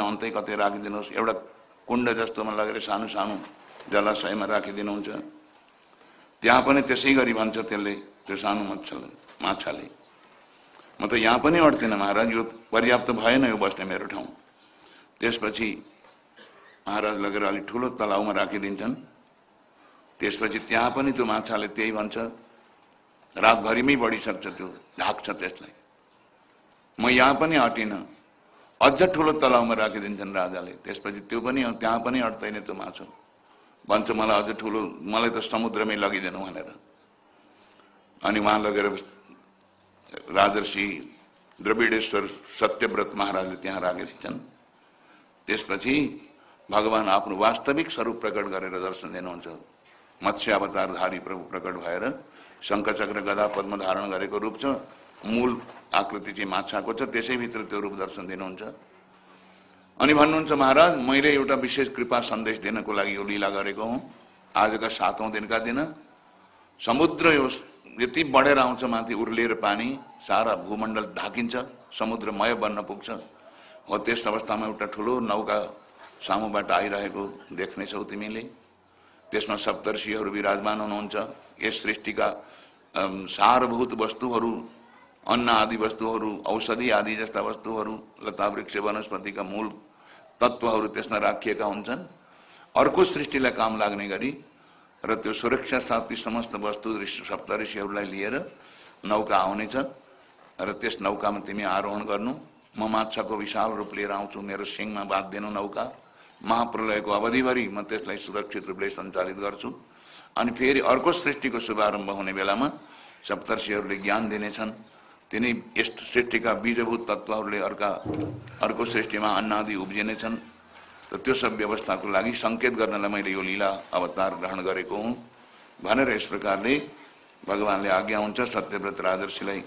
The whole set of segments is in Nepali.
अन्तै कतै राखिदिनुहोस्। एउटा कुण्ड जस्तोमा लगेर सानो सानो जलाशयमा राखिदिनुहुन्छ। त्यहाँ पनि त्यसै गरी भन्छ त्यसले त्यो सानो मच्छले माछाले। म त यहाँ पनि अट्दिनँ महाराज यो पर्याप्त भएन यो बस्ने मेरो ठाउँ। त्यसपछि महाराज लगेर अलिक ठुलो तलाउमा राखिदिन्छन्। त्यसपछि त्यहाँ पनि त्यो माछाले त्यही भन्छ रातभरिमै बढिसक्छ त्यो ढाक्छ त्यसलाई। म यहाँ पनि अटिनँ अझ ठुलो तलाउमा राखिदिन्छन् राजाले। त्यसपछि त्यो पनि त्यहाँ पनि अट्दैन त्यो माछा। भन्छ मलाई अझ ठुलो मलाई त समुद्रमै लगिदिनु भनेर। अनि उहाँ लगेर राजर्षि द्रविडेश्वर सत्यव्रत महाराजले त्यहाँ राखिदिन्छन्। त्यसपछि भगवान् आफ्नो वास्तविक स्वरूप प्रकट गरेर दर्शन दिनुहुन्छ। मत्स्य अवतारधारी प्रभु प्रकट भएर शङ्खचक्र गदा पद्म धारण गरेको रूप छ। मूल आकृति चाहिँ माछाको छ त्यसैभित्र त्यो रूप दर्शन दिनुहुन्छ। अनि भन्नुहुन्छ, महाराज, मैले एउटा विशेष कृपा संदेश दिनको लागि यो लीला हुँ। आजका सातौँ दिनका दिन समुद्र यो यति बढेर आउँछ, माथि पानी, सारा भूमण्डल ढाकिन्छ, समुद्रमय बन्न पुग्छ। हो, त्यस अवस्थामा एउटा ठुलो नौका सामुबाट आइरहेको देख्नेछौ तिमीले। त्यसमा सप्तर्षिहरू विराजमान हुनुहुन्छ। यस सृष्टिका सारभूत वस्तुहरू अन्न आदि वस्तुहरू औषधि आदि जस्ता वस्तुहरू लता वृक्ष वनस्पतिका मूल तत्त्वहरू त्यसमा राखिएका हुन्छन्। अर्को सृष्टिलाई काम लाग्ने गरी र त्यो सुरक्षा साथ ती समस्त वस्तु सप्तऋषिहरूलाई लिएर नौका आउनेछ र त्यस नौकामा तिमी आरोहण गर्नु। म माछाको विशाल रूप लिएर आउँछु मेरो सिङमा बाँधिदिनु नौका। महाप्रलयको अवधिभरि म त्यसलाई सुरक्षित रूपले सञ्चालित गर्छु। अनि फेरि अर्को सृष्टिको शुभारम्भ हुने बेलामा सप्तर्षिहरूले ज्ञान दिनेछन्। तिनी यस सृष्टिका बीजभूत तत्त्वहरूले अर्का, अर्को सृष्टिमा अन्नादि उब्जिनेछन्। र त्यो सब व्यवस्थाको लागि सङ्केत गर्नलाई मैले यो लीला अवतार ग्रहण गरेको हुँ। भनेर यस प्रकारले भगवान्ले आज्ञा हुन्छ, सत्यव्रत राजर्षिलाई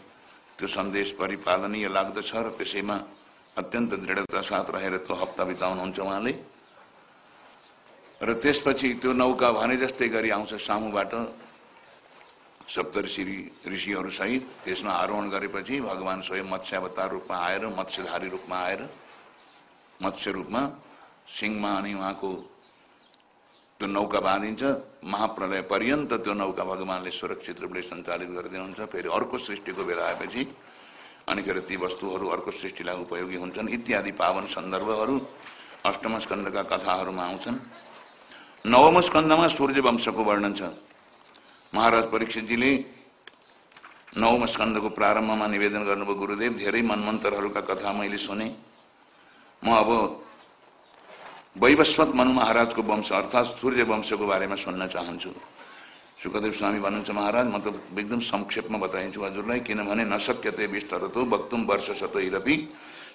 त्यो संदेश परिपालनीय लाग्दछ र त्यसैमा अत्यन्त दृढता साथ रहेर त्यो हप्ता बिताउनुहुन्छ उहाँले। र त्यसपछि त्यो नौका भने जस्तै गरी आउँछ सामुबाट। सप्तऋषि ऋषिहरू सहित त्यसमा आरोहण गरेपछि भगवान् स्वयं मत्स्य अवतार रूपमा आएर मत्स्यधारी रूपमा आएर मत्स्य रूपमा सिंहमा अनि उहाँको त्यो नौका बाँधिन्छ। महाप्रलय पर्यन्त त्यो नौका भगवान्ले सुरक्षित रूपले सञ्चालित गरिदिनुहुन्छ। फेरि अर्को सृष्टिको बेला आएपछि अनिखेर ती वस्तुहरू अर्को सृष्टिलाई उपयोगी हुन्छन्। इत्यादि पावन सन्दर्भहरू अष्टम स्कन्दका कथाहरूमा आउँछन्। नवम स्कन्दमा सूर्य वंशको वर्णन छ। महाराज परीक्षितजीले नवम स्कन्दको प्रारम्भमा निवेदन गर्नुभयो गुरुदेव धेरै मनमन्तरहरूका कथा मैले सुने। म अब वैवस्वत मनु महाराजको वंश अर्थात् सूर्य वंशको बारेमा सुन्न चाहन्छु। सुखदेव स्वामी भन्नुहुन्छ महाराज म त एकदम संक्षेपमा बताइन्छु हजुरलाई किनभने नसक्यते विस्तरतो वक्तुम वर्ष सतैरपि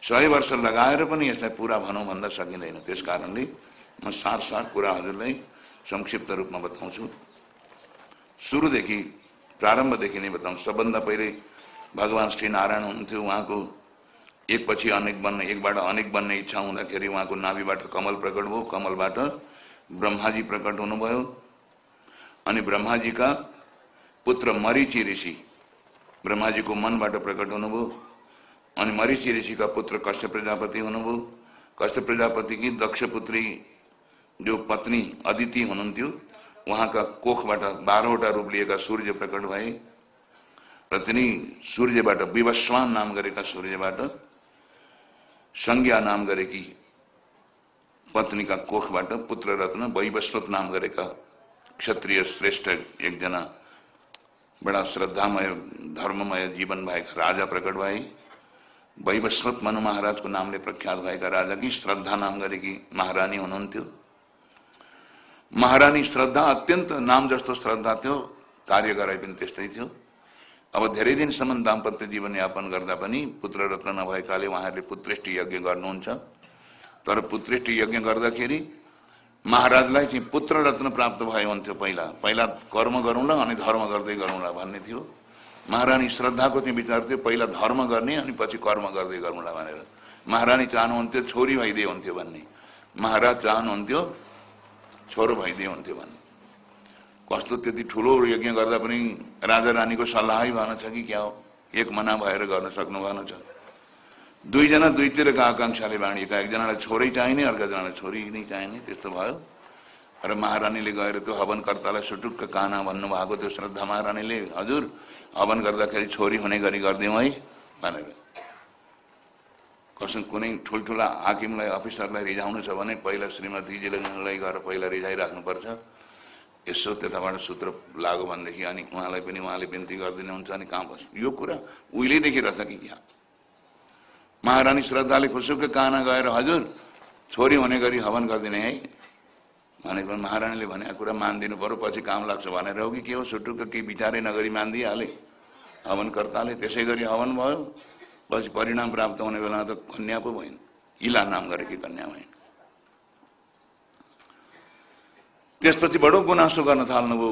सय वर्ष लगाएर पनि यसलाई पुरा भनौँ भन्दा सकिँदैन। त्यस कारणले म सार सार कुरा हजुरलाई संक्षिप्त रूपमा बताउँछु। सुरुदेखि प्रारम्भदेखि नै बताउँछु सबभन्दा पहिले भगवान् श्री नारायण हुनुहुन्थ्यो उहाँको एकपछि अनेक बन्ने एकबाट अनेक बन्ने इच्छा हुँदाखेरि उहाँको नाभिबाट कमल प्रकट भयो कमलबाट ब्रह्माजी प्रकट हुनुभयो अनि ब्रह्माजीका पुत्र मरिची ऋषि ब्रह्माजीको मनबाट प्रकट हुनुभयो अनि मरिची ऋषिका पुत्र कष्ट प्रजापति हुनुभयो कश्य प्रजापतिकी दक्ष पुत्री, जो पत्नी अदिति हुनुहुन्थ्यो उहाँका कोखबाट बाह्रवटा रूप लिएका सूर्य प्रकट भए र तिनी सूर्यबाट विवस्वान नाम गरेका सूर्यबाट संज्ञा नाम गरेकी पत्नीका कोखबाट पुत्र रत्न, वैवस्वत नाम गरेका क्षत्रिय श्रेष्ठ एकजना बडा श्रद्धामय, धर्ममय जीवन भएका राजा प्रकट भए वैवस्वत मनु महाराजको नामले प्रख्यात भएका राजाकी श्रद्धा नाम गरेकी महारानी हुनुहुन्थ्यो महारानी श्रद्धा अत्यन्त नाम जस्तो श्रद्धा थियो कार्य गराइ पनि त्यस्तै थियो। अब धेरै दिनसम्म दाम्पत्य जीवनयापन गर्दा पनि पुत्र रत्न नभएकाले उहाँहरूले पुत्रेष्टि यज्ञ गर्नुहुन्छ। तर पुत्रेष्टि यज्ञ गर्दाखेरि महाराजलाई चाहिँ पुत्र रत्न प्राप्त भयो हुन्थ्यो पहिला। पहिला कर्म गरौँला अनि धर्म गर्दै गरौँला भन्ने थियो। महारानी श्रद्धाको चाहिँ विचार थियो पहिला धर्म गर्ने अनि पछि कर्म गर्दै गरौँला भनेर। महारानी चाहनुहुन्थ्यो छोरी भइदिए हुन्थ्यो भन्ने। महाराज चाहनुहुन्थ्यो छोरो भइदिए हुन्थ्यो भन्ने कस्तो त्यति ठुलो यज्ञ गर्दा पनि राजा रानीको सल्लाहै भएन छ कि क्या हो? एक मना भएर गर्न सक्नु भएन छ। दुईजना दुईतिरका आकाङ्क्षाले बाँडिएका एकजनालाई छोरै चाहिने अर्कोजनालाई छोरी नै चाहिने त्यस्तो भयो। र महारानीले गएर त्यो हवनकर्तालाई सुटुक्क काना भन्नुभएको त्यो श्रद्धा महारानीले हजुर हवन गर्दाखेरि छोरी हुने गरी गरिदिउँ है भनेर। कसम कुनै ठुल्ठुला हाकिमलाई अफिसरलाई रिझाउनु छ भने पहिला श्रीमतीजीलाई गएर पहिला रिझाइराख्नुपर्छ। यसो त्यताबाट सूत्र लाग्यो भनेदेखि अनि उहाँलाई पनि उहाँले बिन्ती गरिदिनुहुन्छ अनि कहाँ बस् यो कुरा उहिलेदेखि रहेछ कि यहाँ। महारानी श्रद्धाले खुसुक काना गएर हजुर छोरी हुने गरी हवन गरिदिने है। भनेको महारानीले भनेको कुरा मानिदिनु पर्यो पछि काम लाग्छ भनेर हो कि के हो? सुटुक्क केही विचारै नगरी मानिदिइहाले। हवनकर्ताले त्यसै गरी हवन भयो। पछि परिणाम प्राप्त हुने बेलामा त कन्या पो भइन् इला नाम गरेकी कन्या भइन् त्यसपछि बडो गुनासो गर्न थाल्नुभयो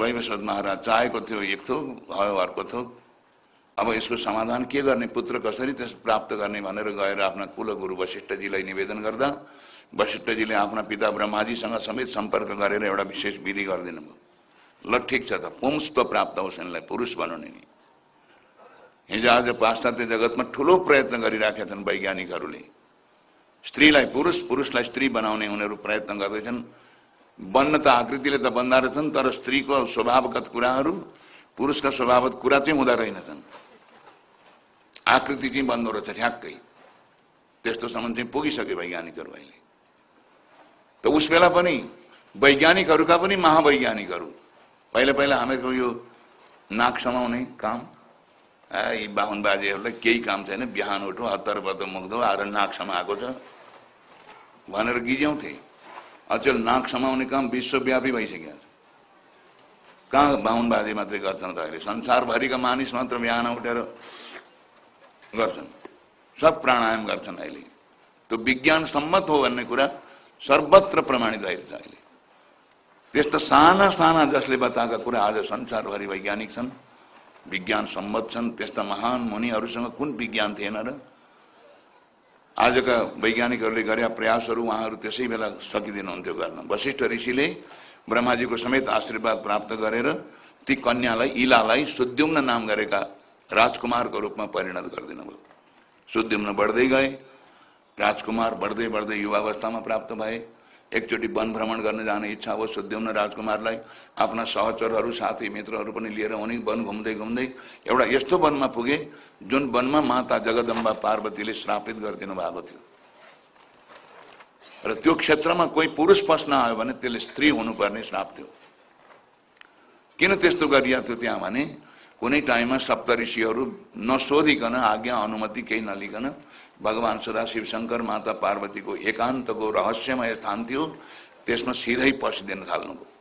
वैवस्वत महाराज चाहेको थियो एक थोक भयो अर्को थोक। अब यसको समाधान के गर्ने पुत्र कसरी त्यस प्राप्त गर्ने भनेर गएर आफ्ना कुलगुरु वशिष्ठजीलाई निवेदन गर्दा वशिष्ठजीले आफ्ना पिता ब्रह्माजीसँग समेत सम्पर्क गरेर एउटा विशेष विधि गरिदिनु भयो ल ठिक छ त पुंस्त्व प्राप्त होस् यिनलाई पुरुष बनाउने नि हिजो आज पाश्चात्य जगतमा ठुलो प्रयत्न गरिराखेका छन् वैज्ञानिकहरूले। स्त्रीलाई पुरुष पुरुषलाई स्त्री बनाउने उनीहरू प्रयत्न गर्दैछन्। बन्न त आकृतिले त बन्दा रहेछन् तर स्त्रीको स्वभावगत कुराहरू पुरुषका स्वभावगत कुरा चाहिँ हुँदा रहेनछन्। आकृति चाहिँ बन्दो रहेछ ठ्याक्कै। त्यस्तोसम्म चाहिँ पुगिसके वैज्ञानिकहरू अहिले। त उस बेला पनि वैज्ञानिकहरूका पनि महावैज्ञानिकहरू पहिला पहिला हामीहरूको यो नाक समाउने काम यी बाहुन बाजेहरूलाई केही काम छैन। बिहान उठो हतार पत्तो मुग्दो आएर नाक समाएको छ। भनेर गिज्याउँथे। अचेल नाक समाउने काम विश्वव्यापी भइसक्यो कहाँ बाहुन बाजे मात्रै गर्छन् त अहिले संसारभरिका मानिस मात्र बिहान उठेर गर्छन्। सब प्राणायाम गर्छन् अहिले। त्यो विज्ञान सम्मत हो भन्ने कुरा सर्वत्र प्रमाणित भएको छ अहिले। त्यस्ता साना साना जसले बताएका कुरा आज संसारभरि वैज्ञानिक छन्। विज्ञान सम्मत छन्, त्यस्ता महान मुनिहरूसँग कुन विज्ञान थिएन र? आजका वैज्ञानिकहरूले गरे प्रयासहरू उहाँहरू त्यसै बेला सकिदिनुहुन्थ्यो गर्न। वशिष्ठ ऋषिले ब्रह्माजीको समेत आशीर्वाद प्राप्त गरेर ती कन्यालाई, इलालाई सुद्युम्न नाम गरेका राजकुमारको रूपमा परिणत गरिदिनु भयो सुद्युम्न बढ्दै गए। राजकुमार बढ्दै बढ्दै युवावस्थामा प्राप्त भए। एकचोटि वन भ्रमण गर्न जाने इच्छा हो सुद्युम्न राजकुमारलाई आफ्ना सहचरहरू साथी मित्रहरू पनि लिएर उनी वन घुम्दै घुम्दै एउटा यस्तो वनमा पुगे जुन वनमा माता जगदम्बा पार्वतीले श्रापित गरिदिनु भएको थियो। र त्यो क्षेत्रमा कोही पुरुष पस्न आयो भने त्यसले स्त्री हुनुपर्ने श्राप थियो किन त्यस्तो गरिएको थियो त्यहाँ भने कुनै टाइममा सप्तऋषिहरू नसोधिकन आज्ञा अनुमति केही नलिकन भगवान् सदा शिव शङ्कर माता पार्वतीको एकान्तको रहस्यमय स्थान थियो, त्यसमा सिधै पसिदिन थाल्नुभयो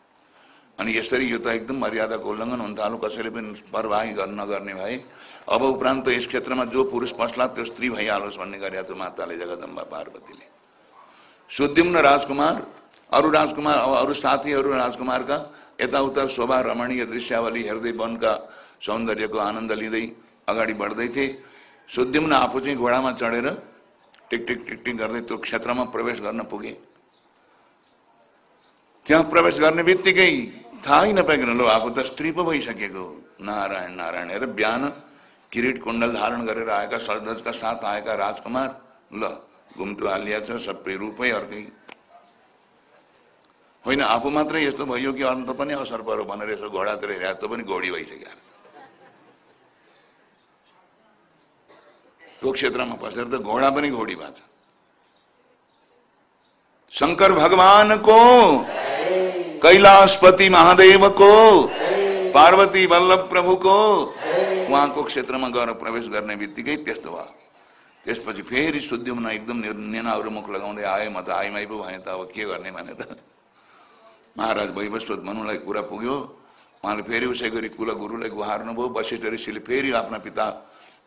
अनि यसरी यो त एकदम मर्यादाको उल्लङ्घन हुन थाल्यो, कसैले पनि परवाही गर्न नगर्ने भए। अब उपरान्त यस क्षेत्रमा जो पुरुष पस्ला, त्यो स्त्री भइहालोस् भन्ने गरेका थियो माताले जगदम्बा पार्वतीले। सुद्युम्न राजकुमार, अरू राजकुमार, अरू साथीहरू राजकुमारका यताउता शोभा रमणीय दृश्यावली हेर्दै वनका सौन्दर्यको आनन्द लिँदै अगाडि बढ्दै थिए। सुद्युम्न आफू चाहिँ घोडामा चढेर टिक टिक टिक टिक गर्दै त्यो क्षेत्रमा प्रवेश गर्न पुगे. त्यहाँ प्रवेश गर्ने बित्तिकै थाहै नपाइकन लो आफू त स्त्री पो भइसकेको नारायण नारायण हेर बिहान किरीट कुण्डल धारण गरेर आएका सजधजका साथ आएका राजकुमार? ल घुम्टु हालिया छ सबै रूपै अर्कै होइन आफू मात्रै यस्तो भयो कि अन्त पनि असर पऱ्यो भनेर यसो घोडातिर हेरे त पनि घोडी भइसक्यो त्यो क्षेत्रमा पसेर त घोडा पनि घोडी छ शङ्कर भगवानको कैलाशपति महादेवको पार्वती वल्लभ प्रभुको उहाँको क्षेत्रमा गएर प्रवेश गर्ने बित्तिकै त्यस्तो भयो त्यसपछि फेरि सुद्युम्न एकदम नेनाहरू मुख लगाउँदै आए म त आइमाई पो भएँ त अब के गर्ने भनेर महाराज वैवस्वत मनुलाई कुरा पुग्यो उहाँले फेरि उसै गरी कुलगुरुलाई गुहार्नुभयो वशिष्ठ ऋषिले फेरि आफ्ना पिता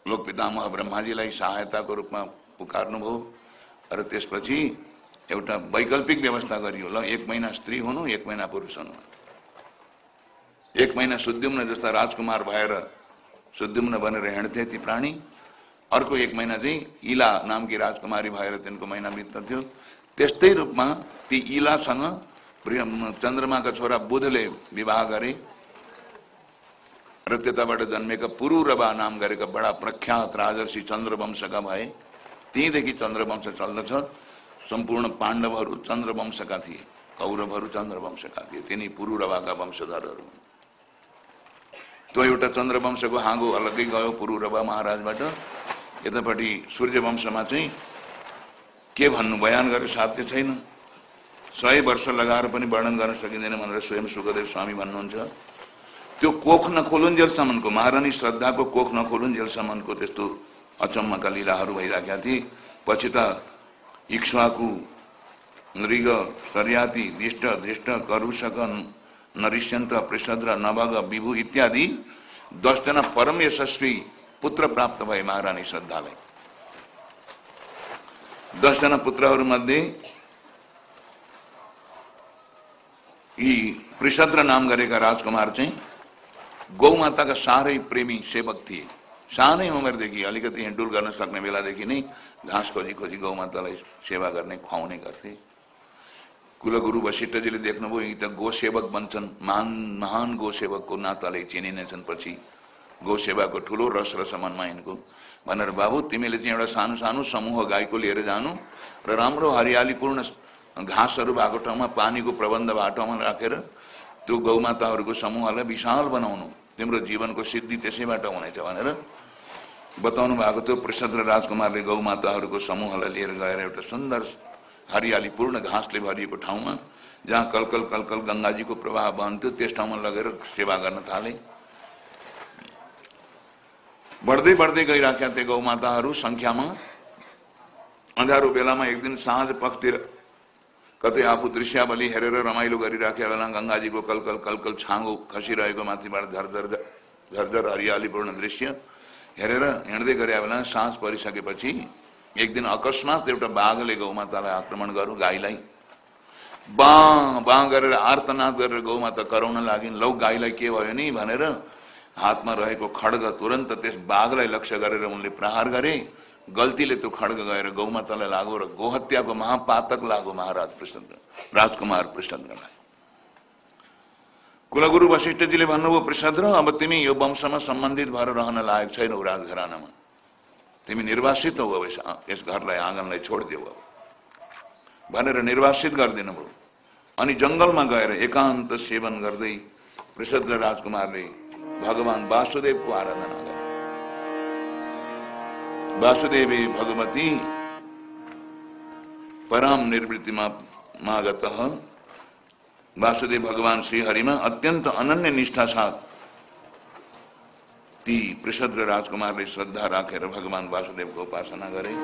लोक पितामह ब्रह्माजीलाई सहायताको रूपमा पुकार्नुभयो र त्यसपछि एउटा वैकल्पिक व्यवस्था गरियो ल एक महिना स्त्री हुनु, एक महिना पुरुष हुनु। एक महिना सुद्युम्न जस्ता राजकुमार भएर सुद्युम्न बनेर हिँड्थे ती प्राणी। अर्को एक महिना चाहिँ इला नामकी राजकुमारी भएर तिनको महिना बित्दथ्यो त्यस्तै रूपमा ती इलासँग चन्द्रमाका छोरा बुधले विवाह गरे। र त्यताबाट जन्मेका पुरुरबा नाम गरेका बडा प्रख्यात राजर्षि चन्द्रवंशका भए त्यहीँदेखि चन्द्रवंश चल्दछ। सम्पूर्ण पाण्डवहरू चन्द्रवंशका थिए कौरवहरू चन्द्रवंशका थिए तिनी पुरुरवाका वंशधरहरू त्यो एउटा चन्द्रवंशको हाँगो अलग्गै गयो पुरुरवा महाराजबाट। यतापट्टि सूर्यवंशमा चाहिँ के भन्नु बयान गरेर साध्य छैन। सय वर्ष लगाएर पनि वर्णन गर्न सकिँदैन भनेर स्वयं सुखदेव स्वामी भन्नुहुन्छ। त्यो कोख नखोलुन्जेलसम्मको महारानी श्रद्धाको कोख नखोलुन्जेलसम्मको त्यस्तो अचम्मका लीलाहरू भइराखेका थिए। पछि त इक्ष्वाकु नृग सर्याति दिष्ट दृष्ट करुषक नरिष्यन्त पृषद्र नभग विभु इत्यादि दसजना परम यशस्वी पुत्र प्राप्त भए महारानी श्रद्धालाई। दसजना पुत्रहरूमध्ये यी पृषद्र नाम गरेका राजकुमार चाहिँ गौमाताका सारे प्रेमी सेवक थिए सानै उमेरदेखि अलिकति हिँडुल गर्न सक्ने बेलादेखि नै घाँस खोजी खोजी गौमातालाई सेवा गर्ने खुवाउने गर्थे कुलगुरु वशिष्ठजीले देख्नुभयो यी त गोसेवक बन्छन् महान महान गोसेवकको नाताले चिनिनेछन् पछि गोसेवाको ठुलो, रस र समनमा यिनको भनेर बाबु, तिमीले चाहिँ एउटा सानो सानो, समूह गाईको लिएर जानु। र राम्रो हरियालीपूर्ण घाँसहरू भएको ठाउँमा पानीको प्रबन्ध भएको ठाउँमा राखेर। त्यो गौमाताहरूको समूहलाई विशाल बनाउनु तिम्रो जीवनको सिद्धि त्यसैबाट हुनेछ भनेर बताउनु भएको थियो प्रसाद र राजकुमारले गौमाताहरूको समूहलाई लिएर गएर एउटा सुन्दर हरियालीपूर्ण घाँसले भरिएको ठाउँमा, जहाँ कलकल कलकल गङ्गाजीको प्रवाह बन्थ्यो, त्यस ठाउँमा लगेर सेवा गर्न थाले। बढ्दै बढ्दै गइराखेका थिए गौमाताहरू सङ्ख्यामा। अँध्यारो बेलामा एक दिन साँझ पखतिर कतै आफू दृश्यावली हेरेर रमाइलो गरिराखेका बेला गङ्गाजीको कलकल कलकल छाँगो खसिरहेको माथिबाट झरझर झरझर हरियालीपूर्ण दृश्य। हेरेर हिँड्दै गरे बेला साँझ परिसकेपछि एक दिन अकस्मात एउटा बाघले गौमातालाई आक्रमण गर्यो गाईलाई बाँ बाँ गरेर, आर्तनाद गरेर गौमाता कराउन लागिन्, लौ गाईलाई के भयो नि? भनेर हातमा रहेको खड्ग तुरन्त त्यस बाघलाई लक्ष्य गरेर उनले प्रहार गरे। गल्तीले त्यो खड्ग गएर गौमातालाई लाग्यो र गोहत्याको महापातक लाग्यो महाराज पृष्ठन्द्र राजकुमार पृष्ठन्द्रलाई कुलगुरु वशिष्ठजीले भन्नुभयो पृष्ठद्र अब तिमी यो वंशमा सम्बन्धित भएर रहन लायक छैनौ राजघरानामा तिमी निर्वासित हो अब यस घरलाई आँगनलाई छोडिदेऊ अब। भनेर निर्वासित गरिदिनु भयो अनि जङ्गलमा गएर एकान्त सेवन गर्दै पृषद्र राजकुमारले भगवान वासुदेवको आराधना गरे। वासुदेवी भगवती परम निर्वृत्तिमा मागत। वासुदेव भगवान श्रीहरिमा अत्यंत अनन्य निष्ठा साथ ती पृषद्र राजकुमारले श्रद्धा राखेर भगवान वासुदेवको उपासना करे।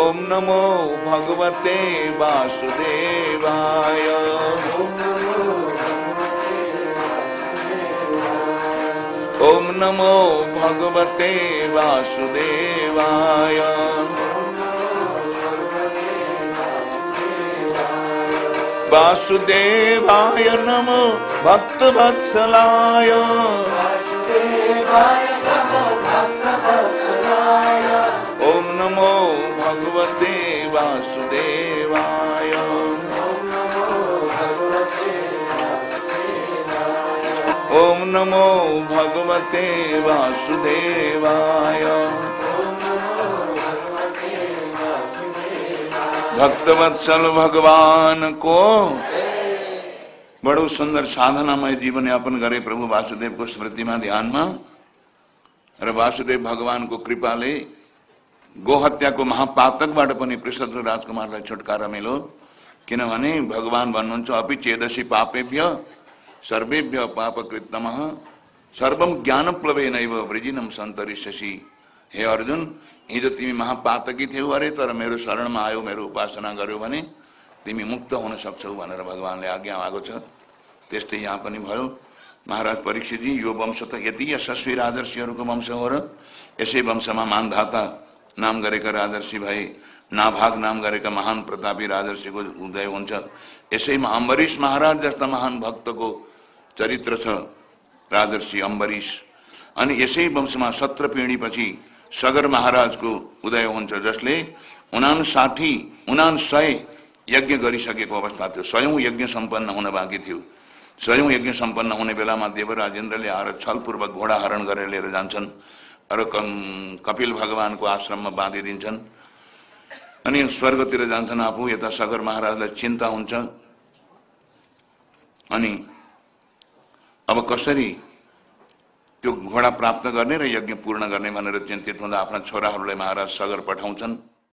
ओम नमो भगवते वासुदेवाय। ओम नमो ओम नमो भगवते वासुदेवाय। वासुदेवाय नमो भक्तवत्सलाय। वासुदेवाय नमो भक्तवत्सलाय। नमो भगवते वासुदेवाय। भक्तवत्सल भगवान को बड़ो सुंदर साधनामय जीवन यापन करे प्रभु वासुदेव को स्मृति में ध्यान में वासुदेव भगवान को कृपा ले, गोहत्या को महापातक पनि राजकुमार छुटकारा मिलो। क्योंकि भगवान भन्नुहुन्छ अपि पापे पापेभ्य सर्वेभ्य पापकृतम सर्वम ज्ञान प्लवे नैव वृजिनम सन्तरिष्यसी। हे अर्जुन हिजो तिमी महापातकी थियौ अरे तर मेरो शरणमा आयो, मेरो उपासना गर्यो भने तिमी मुक्त हुन सक्छौ भनेर भगवान्ले आज्ञा आएको छ। त्यस्तै यहाँ पनि भयो। महाराज परीक्षितजी, यो वंश त यति यशस्वी राजर्षिहरूको वंश हो र यसै वंशमा मानधाता नाम गरेका राजर्षि भए, नाभाग नाम गरेका महान प्रतापी राजर्षिको उदय हुन्छ। यसैमा अम्बरीश महाराज जस्ता महान भक्तको चरित्र छ राजर्षि अम्बरीश। अनि यसै वंशमा सत्र पिँढीपछि सगर महाराजको उदय हुन्छ जसले उनान साठी उनान सय यज्ञ गरिसकेको अवस्था थियो। स्वयं यज्ञ सम्पन्न हुन बाँकी थियो। स्वयं यज्ञ सम्पन्न हुने बेलामा देवराजेन्द्रले आएर छलपूर्वक घोडा हरण गरेर लिएर जान्छन् र कपिल भगवानको आश्रममा बाँधिदिन्छन्। अनि स्वर्गतिर जान्छन् आफू यता सगर महाराजलाई चिन्ता हुन्छ। अनि अब कसरी त्यो घोडा प्राप्त गर्ने र यज्ञ पूर्ण गर्ने भनेर चिन्तित हुँदा आफ्ना छोराहरूलाई महाराज सगर पठाउँछन्?